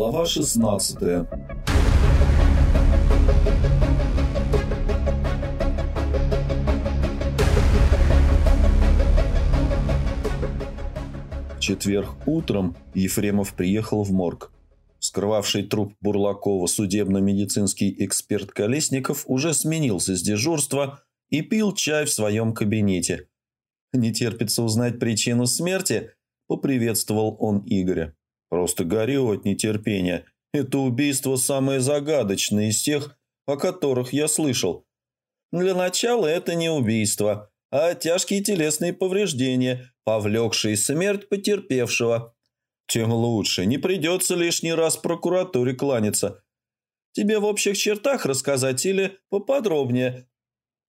Глава 16 В четверг утром Ефремов приехал в морг. Скрывавший труп Бурлакова судебно-медицинский эксперт Колесников уже сменился с дежурства и пил чай в своем кабинете. «Не терпится узнать причину смерти?» – поприветствовал он Игоря. «Просто горю от нетерпения. Это убийство самое загадочное из тех, о которых я слышал. Для начала это не убийство, а тяжкие телесные повреждения, повлекшие смерть потерпевшего. Тем лучше, не придется лишний раз прокуратуре кланяться. Тебе в общих чертах рассказать или поподробнее?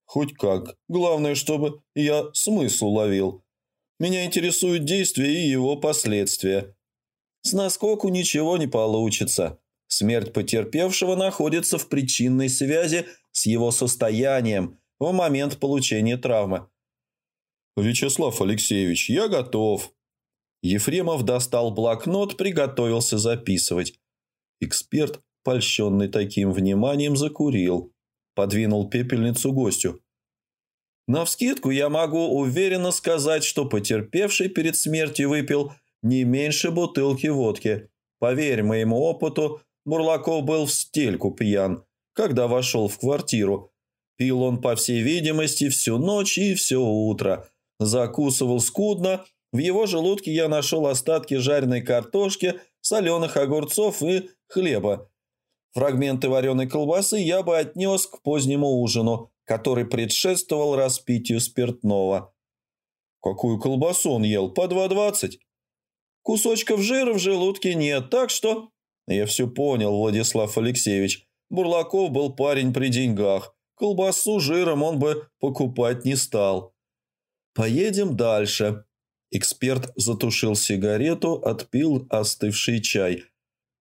Хоть как. Главное, чтобы я смысл уловил. Меня интересуют действия и его последствия. С наскоку ничего не получится. Смерть потерпевшего находится в причинной связи с его состоянием в момент получения травмы. «Вячеслав Алексеевич, я готов», Ефремов достал блокнот, приготовился записывать. Эксперт, польщенный таким вниманием, закурил. Подвинул пепельницу гостю. Навскидку я могу уверенно сказать, что потерпевший перед смертью выпил не меньше бутылки водки. Поверь моему опыту, Бурлаков был в стельку пьян, когда вошел в квартиру. Пил он, по всей видимости, всю ночь и все утро. Закусывал скудно, в его желудке я нашел остатки жареной картошки, соленых огурцов и хлеба. Фрагменты вареной колбасы я бы отнес к позднему ужину, который предшествовал распитию спиртного. Какую колбасу он ел? По 2,20? Кусочков жира в желудке нет, так что... Я все понял, Владислав Алексеевич. Бурлаков был парень при деньгах. Колбасу жиром он бы покупать не стал. Поедем дальше. Эксперт затушил сигарету, отпил остывший чай.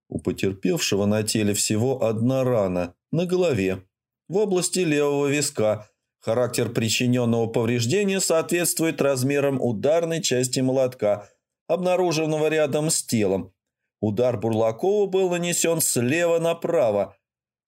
У потерпевшего на теле всего одна рана, на голове, в области левого виска. Характер причиненного повреждения соответствует размерам ударной части молотка, обнаруженного рядом с телом. Удар Бурлакова был нанесен слева направо,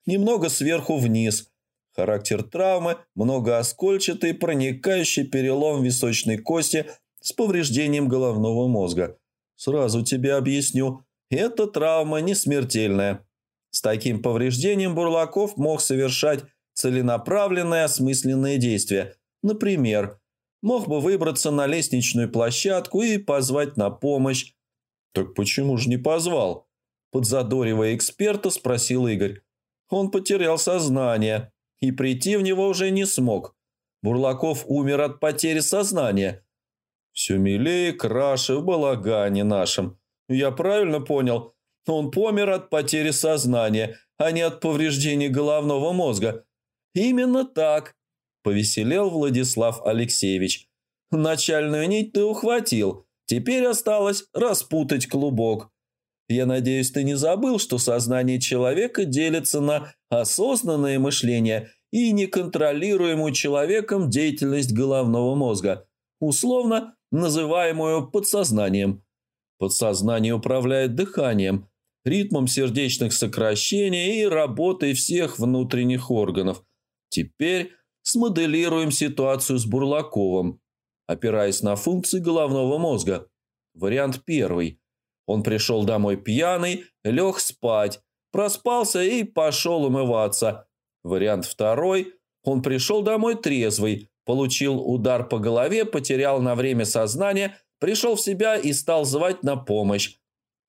немного сверху вниз. Характер травмы – многооскольчатый проникающий перелом височной кости – с повреждением головного мозга. Сразу тебе объясню, эта травма не смертельная. С таким повреждением Бурлаков мог совершать целенаправленные осмысленные действия. Например, мог бы выбраться на лестничную площадку и позвать на помощь. «Так почему же не позвал?» Подзадоривая эксперта, спросил Игорь. Он потерял сознание и прийти в него уже не смог. Бурлаков умер от потери сознания, все милее, краше в балагане нашем. Я правильно понял? Он помер от потери сознания, а не от повреждений головного мозга. Именно так, повеселел Владислав Алексеевич. Начальную нить ты ухватил. Теперь осталось распутать клубок. Я надеюсь, ты не забыл, что сознание человека делится на осознанное мышление и неконтролируемую человеком деятельность головного мозга. Условно, называемую подсознанием. Подсознание управляет дыханием, ритмом сердечных сокращений и работой всех внутренних органов. Теперь смоделируем ситуацию с Бурлаковым, опираясь на функции головного мозга. Вариант первый. Он пришел домой пьяный, лег спать, проспался и пошел умываться. Вариант второй. Он пришел домой трезвый, Получил удар по голове, потерял на время сознание, пришел в себя и стал звать на помощь.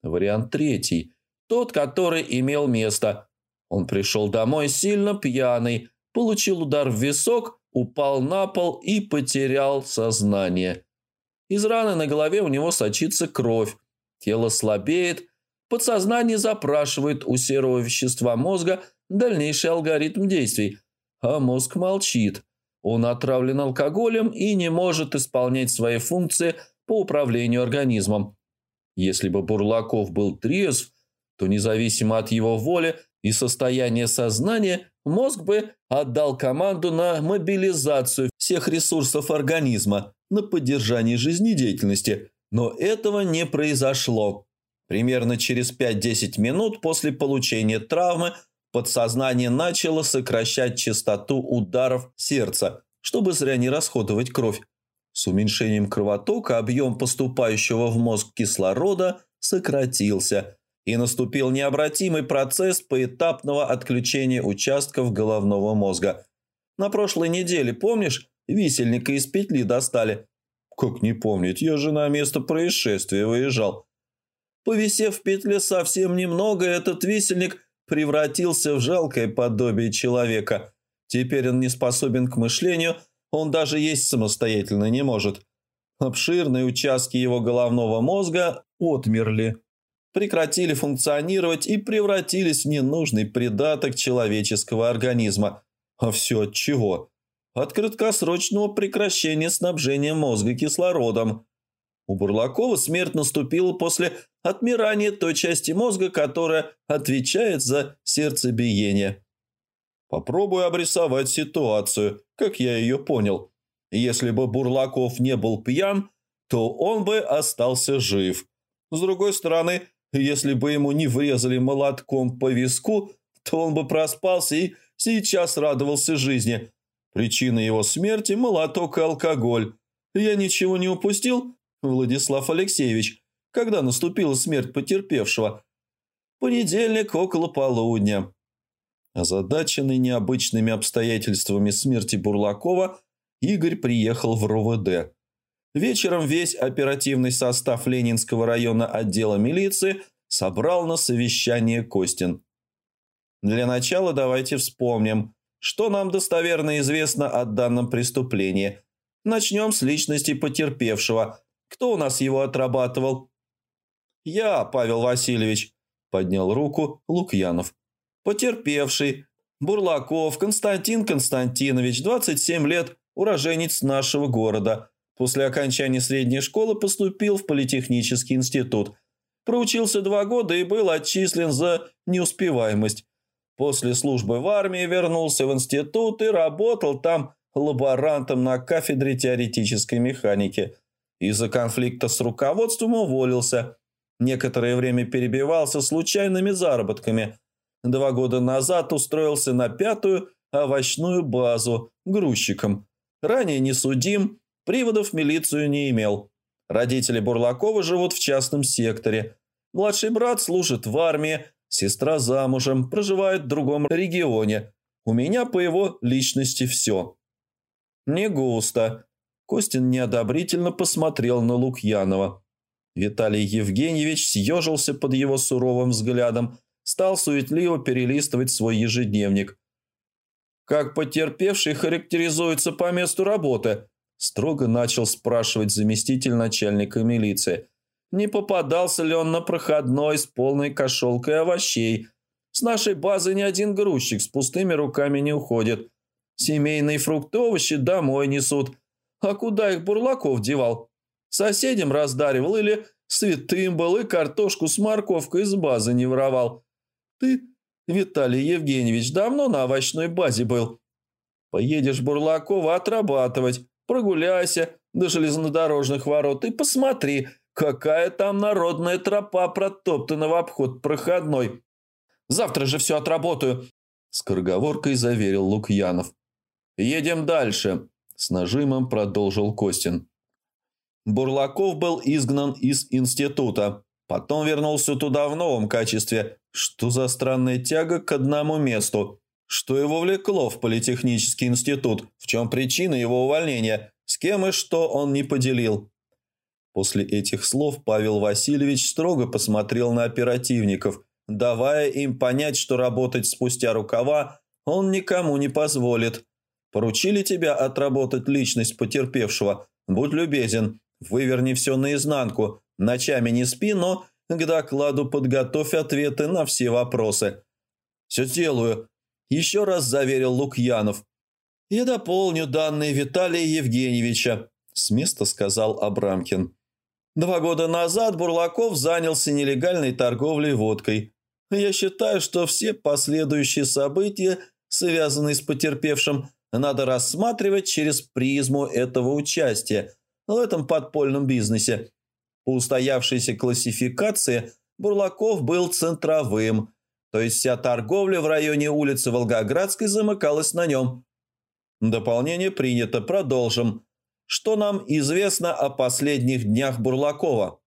Вариант третий. Тот, который имел место. Он пришел домой сильно пьяный, получил удар в висок, упал на пол и потерял сознание. Из раны на голове у него сочится кровь, тело слабеет, подсознание запрашивает у серого вещества мозга дальнейший алгоритм действий, а мозг молчит – он отравлен алкоголем и не может исполнять свои функции по управлению организмом. Если бы Бурлаков был трезв, то независимо от его воли и состояния сознания, мозг бы отдал команду на мобилизацию всех ресурсов организма, на поддержание жизнедеятельности, но этого не произошло. Примерно через 5-10 минут после получения травмы подсознание начало сокращать частоту ударов сердца, чтобы зря не расходовать кровь. С уменьшением кровотока объем поступающего в мозг кислорода сократился, и наступил необратимый процесс поэтапного отключения участков головного мозга. На прошлой неделе, помнишь, висельника из петли достали? Как не помнить, я же на место происшествия выезжал. Повисев в петле совсем немного, этот висельник превратился в жалкое подобие человека. Теперь он не способен к мышлению – он даже есть самостоятельно не может. Обширные участки его головного мозга отмерли, прекратили функционировать и превратились в ненужный придаток человеческого организма. А все от чего? От краткосрочного прекращения снабжения мозга кислородом. У Бурлакова смерть наступила после отмирания той части мозга, которая отвечает за сердцебиение. Попробую обрисовать ситуацию, как я ее понял. Если бы Бурлаков не был пьян, то он бы остался жив. С другой стороны, если бы ему не врезали молотком по виску, то он бы проспался и сейчас радовался жизни. Причина его смерти – молоток и алкоголь. Я ничего не упустил, Владислав Алексеевич, когда наступила смерть потерпевшего. Понедельник около полудня. Озадаченный необычными обстоятельствами смерти Бурлакова, Игорь приехал в РОВД. Вечером весь оперативный состав Ленинского района отдела милиции собрал на совещание Костин. Для начала давайте вспомним, что нам достоверно известно о данном преступлении. Начнем с личности потерпевшего. Кто у нас его отрабатывал? «Я, Павел Васильевич», – поднял руку Лукьянов. Потерпевший. Бурлаков Константин Константинович, 27 лет, уроженец нашего города. После окончания средней школы поступил в Политехнический институт. Проучился два года и был отчислен за неуспеваемость. После службы в армии вернулся в институт и работал там лаборантом на кафедре теоретической механики. Из-за конфликта с руководством уволился. Некоторое время перебивался случайными заработками – Два года назад устроился на пятую овощную базу грузчиком. Ранее не судим, приводов в милицию не имел. Родители Бурлакова живут в частном секторе. Младший брат служит в армии, сестра замужем, проживает в другом регионе. У меня по его личности все. Не густо. Костин неодобрительно посмотрел на Лукьянова. Виталий Евгеньевич съежился под его суровым взглядом стал суетливо перелистывать свой ежедневник. «Как потерпевший характеризуется по месту работы?» – строго начал спрашивать заместитель начальника милиции. Не попадался ли он на проходной с полной кошелкой овощей? С нашей базы ни один грузчик с пустыми руками не уходит. Семейные фрукты овощи домой несут. А куда их Бурлаков девал? Соседям раздаривал или святым был и картошку с морковкой из базы не воровал? Ты, Виталий Евгеньевич, давно на овощной базе был. Поедешь Бурлакова отрабатывать, прогуляйся до железнодорожных ворот и посмотри, какая там народная тропа протоптана в обход проходной. Завтра же все отработаю, – скороговоркой заверил Лукьянов. «Едем дальше», – с нажимом продолжил Костин. Бурлаков был изгнан из института. Потом вернулся туда в новом качестве. Что за странная тяга к одному месту? Что его влекло в политехнический институт? В чем причина его увольнения? С кем и что он не поделил? После этих слов Павел Васильевич строго посмотрел на оперативников, давая им понять, что работать спустя рукава он никому не позволит. Поручили тебя отработать личность потерпевшего. Будь любезен, выверни все наизнанку, Ночами не спи, но к докладу подготовь ответы на все вопросы. Все делаю. Еще раз заверил Лукьянов. Я дополню данные Виталия Евгеньевича, с места сказал Абрамкин. Два года назад Бурлаков занялся нелегальной торговлей водкой. Я считаю, что все последующие события, связанные с потерпевшим, надо рассматривать через призму этого участия в этом подпольном бизнесе. По устоявшейся классификации Бурлаков был центровым, то есть вся торговля в районе улицы Волгоградской замыкалась на нем. Дополнение принято, продолжим. Что нам известно о последних днях Бурлакова?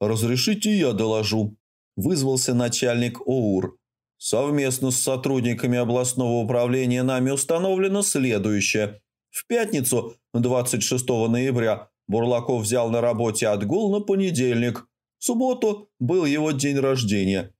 «Разрешите я доложу», – вызвался начальник ОУР. «Совместно с сотрудниками областного управления нами установлено следующее. В пятницу, 26 ноября, Бурлаков взял на работе отгул на понедельник. В субботу был его день рождения.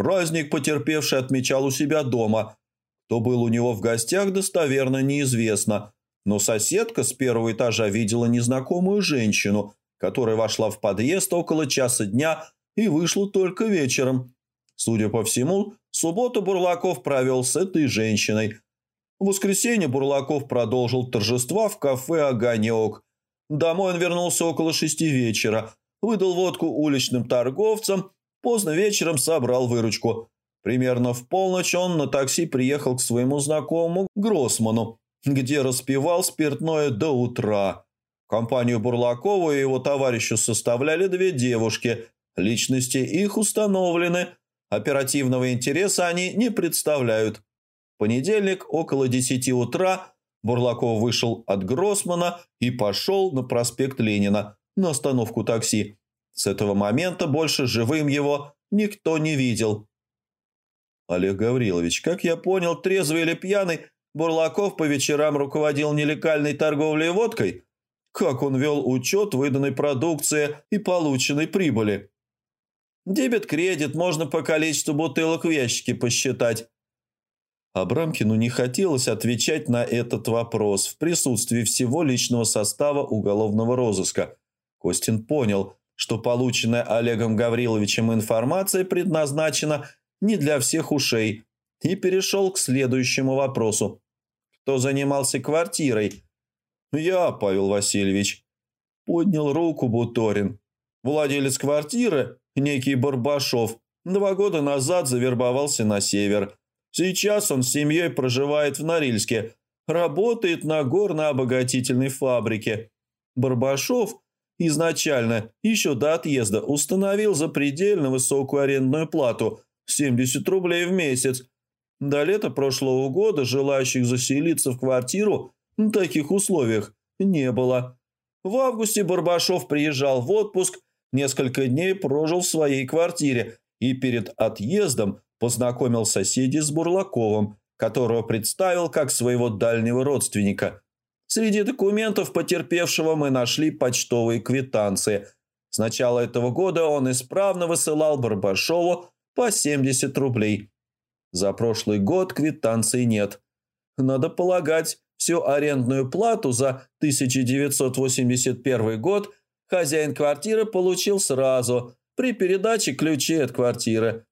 Праздник потерпевший отмечал у себя дома. Кто был у него в гостях, достоверно неизвестно. Но соседка с первого этажа видела незнакомую женщину, которая вошла в подъезд около часа дня и вышла только вечером. Судя по всему, субботу Бурлаков провел с этой женщиной. В воскресенье Бурлаков продолжил торжества в кафе «Огонек». Домой он вернулся около шести вечера, выдал водку уличным торговцам, поздно вечером собрал выручку. Примерно в полночь он на такси приехал к своему знакомому Гроссману, где распивал спиртное до утра. Компанию Бурлакова и его товарищу составляли две девушки. Личности их установлены. Оперативного интереса они не представляют. В понедельник около 10 утра Бурлаков вышел от Гроссмана и пошел на проспект Ленина на остановку такси. С этого момента больше живым его никто не видел. Олег Гаврилович, как я понял, трезвый или пьяный, Бурлаков по вечерам руководил нелегальной торговлей водкой? Как он вел учет выданной продукции и полученной прибыли? Дебет-кредит можно по количеству бутылок в ящике посчитать. Абрамкину не хотелось отвечать на этот вопрос в присутствии всего личного состава уголовного розыска. Костин понял, что полученная Олегом Гавриловичем информация предназначена не для всех ушей, и перешел к следующему вопросу. Кто занимался квартирой? Я, Павел Васильевич. Поднял руку Буторин. Владелец квартиры, некий Барбашов, два года назад завербовался на север. Сейчас он с семьей проживает в Норильске, работает на горно-обогатительной фабрике. Барбашов – изначально, еще до отъезда, установил запредельно высокую арендную плату – 70 рублей в месяц. До лета прошлого года желающих заселиться в квартиру в таких условиях не было. В августе Барбашов приезжал в отпуск, несколько дней прожил в своей квартире и перед отъездом познакомил соседей с Бурлаковым, которого представил как своего дальнего родственника – Среди документов потерпевшего мы нашли почтовые квитанции. С начала этого года он исправно высылал Барбашову по 70 рублей. За прошлый год квитанций нет. Надо полагать, всю арендную плату за 1981 год хозяин квартиры получил сразу при передаче ключей от квартиры.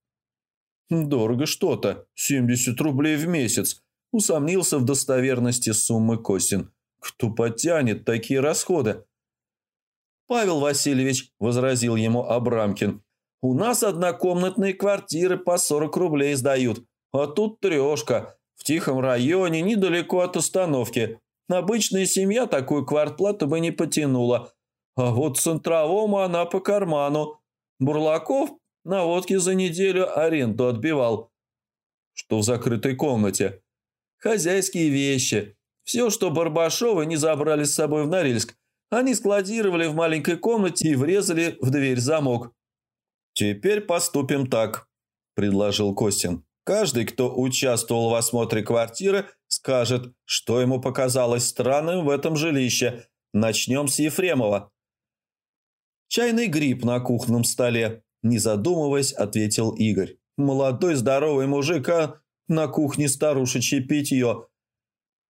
«Дорого что-то, 70 рублей в месяц», усомнился в достоверности суммы Костин. Кто потянет такие расходы? Павел Васильевич, возразил ему Абрамкин, у нас однокомнатные квартиры по 40 рублей сдают, а тут трешка, в тихом районе, недалеко от остановки. Обычная семья такую квартплату бы не потянула, а вот центровому она по карману. Бурлаков на водке за неделю аренду отбивал. Что в закрытой комнате? Хозяйские вещи. Все, что Барбашовы не забрали с собой в Норильск, они складировали в маленькой комнате и врезали в дверь замок. «Теперь поступим так», – предложил Костин. «Каждый, кто участвовал в осмотре квартиры, скажет, что ему показалось странным в этом жилище. Начнем с Ефремова». «Чайный гриб на кухонном столе», – не задумываясь, ответил Игорь. «Молодой здоровый мужик, а на кухне старушечье питье.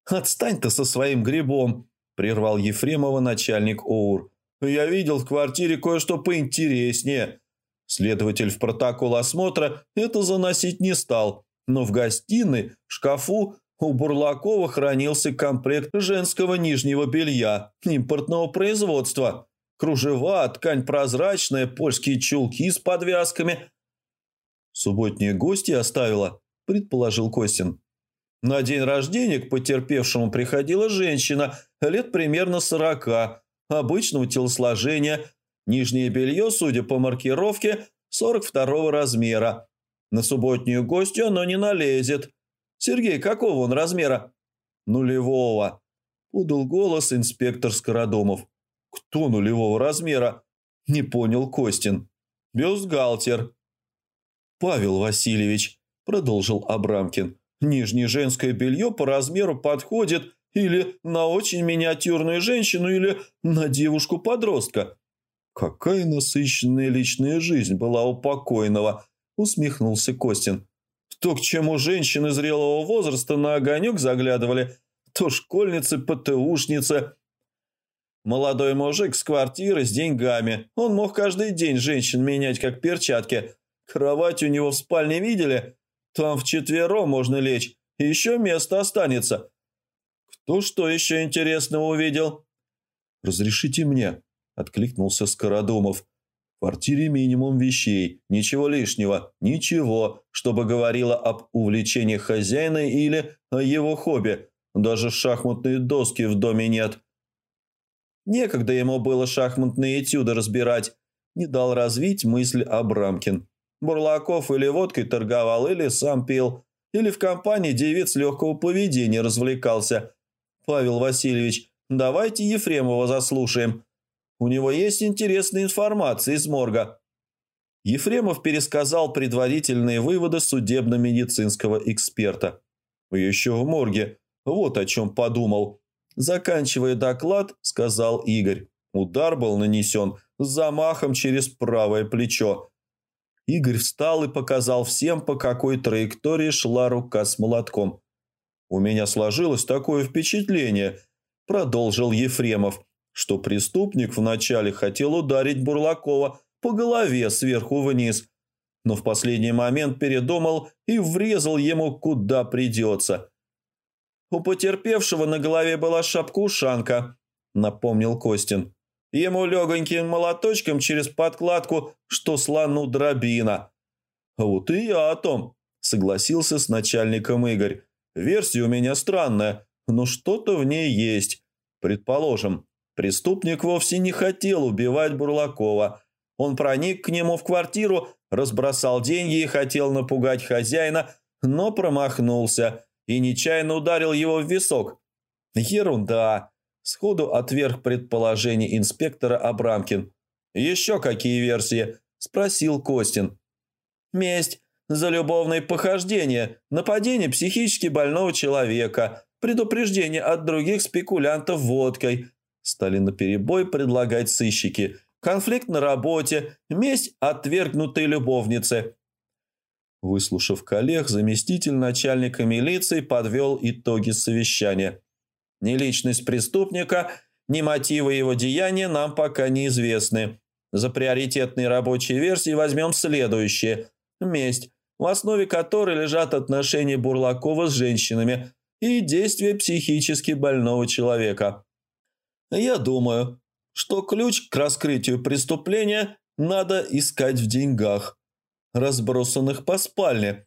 «Отстань-то со своим грибом!» – прервал Ефремова начальник ОУР. «Я видел в квартире кое-что поинтереснее». Следователь в протокол осмотра это заносить не стал, но в гостиной, в шкафу у Бурлакова хранился комплект женского нижнего белья импортного производства. Кружева, ткань прозрачная, польские чулки с подвязками. «Субботние гости оставила», – предположил Костин. На день рождения к потерпевшему приходила женщина, лет примерно сорока, обычного телосложения. Нижнее белье, судя по маркировке, 42 размера. На субботнюю гостью оно не налезет. Сергей, какого он размера? Нулевого. Удал голос инспектор Скородомов. Кто нулевого размера? Не понял Костин. Бюстгальтер. Павел Васильевич, продолжил Абрамкин. Нижнее женское белье по размеру подходит или на очень миниатюрную женщину, или на девушку-подростка. Какая насыщенная личная жизнь была у покойного, усмехнулся Костин. То, к чему женщины зрелого возраста на огонек заглядывали, то школьницы, ПТУшницы. Молодой мужик с квартиры с деньгами. Он мог каждый день женщин менять, как перчатки. Кровать у него в спальне видели? Там вчетвером можно лечь, и еще место останется. Кто что еще интересного увидел? «Разрешите мне», – откликнулся Скородумов. В квартире минимум вещей, ничего лишнего, ничего, чтобы говорило об увлечении хозяина или о его хобби. Даже шахматные доски в доме нет. Некогда ему было шахматные этюды разбирать. Не дал развить мысль Абрамкин. Бурлаков или водкой торговал, или сам пил, или в компании девиц легкого поведения развлекался. Павел Васильевич, давайте Ефремова заслушаем. У него есть интересная информация из морга». Ефремов пересказал предварительные выводы судебно-медицинского эксперта. «Еще в морге. Вот о чем подумал». Заканчивая доклад, сказал Игорь. Удар был нанесен с замахом через правое плечо. Игорь встал и показал всем, по какой траектории шла рука с молотком. «У меня сложилось такое впечатление», – продолжил Ефремов, что преступник вначале хотел ударить Бурлакова по голове сверху вниз, но в последний момент передумал и врезал ему куда придется. «У потерпевшего на голове была шапка-ушанка», – напомнил Костин. «Ему легоньким молоточком через подкладку, что слону дробина». «Вот и я о том», – согласился с начальником Игорь. «Версия у меня странная, но что-то в ней есть. Предположим, Преступник вовсе не хотел убивать Бурлакова. Он проник к нему в квартиру, разбросал деньги и хотел напугать хозяина, но промахнулся и нечаянно ударил его в висок. Ерунда. Сходу отверг предположение инспектора Абрамкин. «Еще какие версии?» – спросил Костин. «Месть за любовное похождение, нападение психически больного человека, предупреждение от других спекулянтов водкой, Стали наперебой предлагать сыщики. Конфликт на работе, месть отвергнутой любовницы. Выслушав коллег, заместитель начальника милиции подвел итоги совещания. Ни личность преступника, ни мотивы его деяния нам пока неизвестны. За приоритетные рабочие версии возьмем следующее. Месть, в основе которой лежат отношения Бурлакова с женщинами и действия психически больного человека. Я думаю, что ключ к раскрытию преступления надо искать в деньгах, разбросанных по спальне.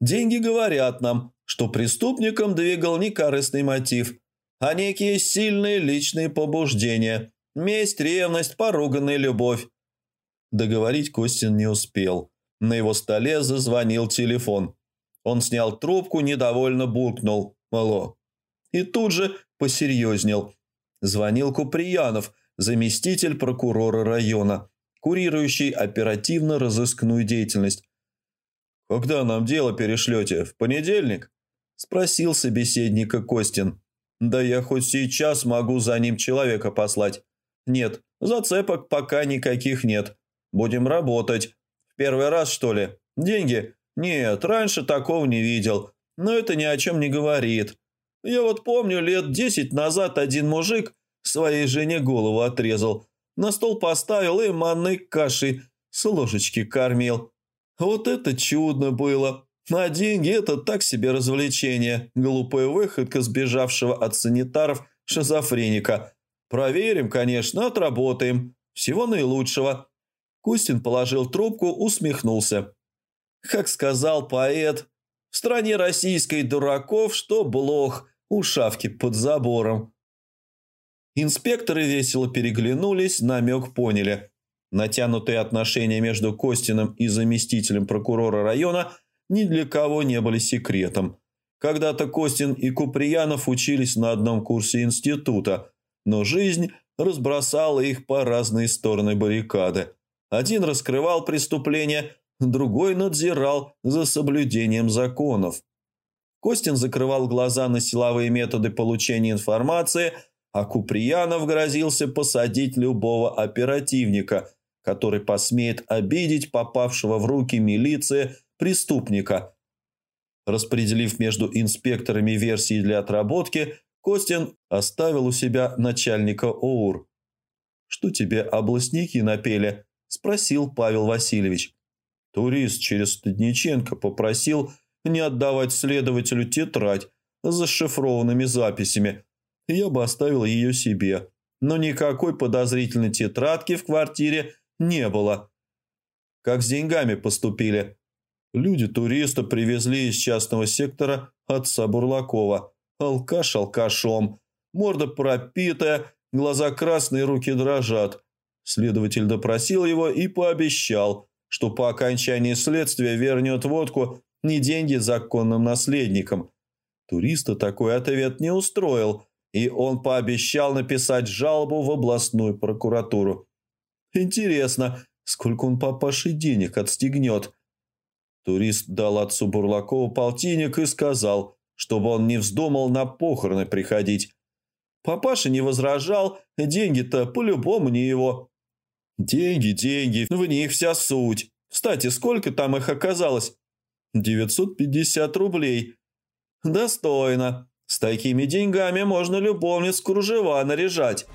Деньги говорят нам, что преступником двигал не корыстный мотив, а некие сильные личные побуждения, месть, ревность, поруганная любовь. Договорить Костин не успел. На его столе зазвонил телефон. Он снял трубку, недовольно буркнул «Алло». И тут же посерьезнел – Звонил Куприянов, заместитель прокурора района, курирующий оперативно-розыскную деятельность. «Когда нам дело перешлете? В понедельник?» – спросил собеседника Костин. «Да я хоть сейчас могу за ним человека послать. Нет, зацепок пока никаких нет. Будем работать. В первый раз, что ли? Деньги? Нет, раньше такого не видел. Но это ни о чем не говорит. Я вот помню, лет десять назад один мужик своей жене голову отрезал, на стол поставил и манной кашей с ложечки кормил. Вот это чудно было. На деньги это так себе развлечение. Глупая выходка сбежавшего от санитаров шизофреника. Проверим, конечно, отработаем. Всего наилучшего. Кустин положил трубку, усмехнулся. Как сказал поэт, в стране российской дураков, что блох, у шавки под забором. Инспекторы весело переглянулись, намек поняли. Натянутые отношения между Костиным и заместителем прокурора района ни для кого не были секретом. Когда-то Костин и Куприянов учились на одном курсе института, но жизнь разбросала их по разные стороны баррикады. Один раскрывал преступления, другой надзирал за соблюдением законов. Костин закрывал глаза на силовые методы получения информации, а Куприянов грозился посадить любого оперативника, который посмеет обидеть попавшего в руки милиции преступника. Распределив между инспекторами версии для отработки, Костин оставил у себя начальника ОУР. «Что тебе областники напели?» – спросил Павел Васильевич. Турист через Стадниченко попросил не отдавать следователю тетрадь с зашифрованными записями. Я бы оставил ее себе. Но никакой подозрительной тетрадки в квартире не было. Как с деньгами поступили? Люди туриста привезли из частного сектора отца Бурлакова. Алкаш алкашом. Морда пропитая, глаза красные, руки дрожат. Следователь допросил его и пообещал, что по окончании следствия вернет водку не деньги законным наследникам. Туриста такой ответ не устроил, и он пообещал написать жалобу в областную прокуратуру. Интересно, сколько он папаши денег отстегнет? Турист дал отцу Бурлакову полтинник и сказал, чтобы он не вздумал на похороны приходить. Папаша не возражал, деньги-то по-любому не его. Деньги, деньги, в них вся суть. Кстати, сколько там их оказалось? 950 рублей. Достойно. С такими деньгами можно любовниц кружева наряжать.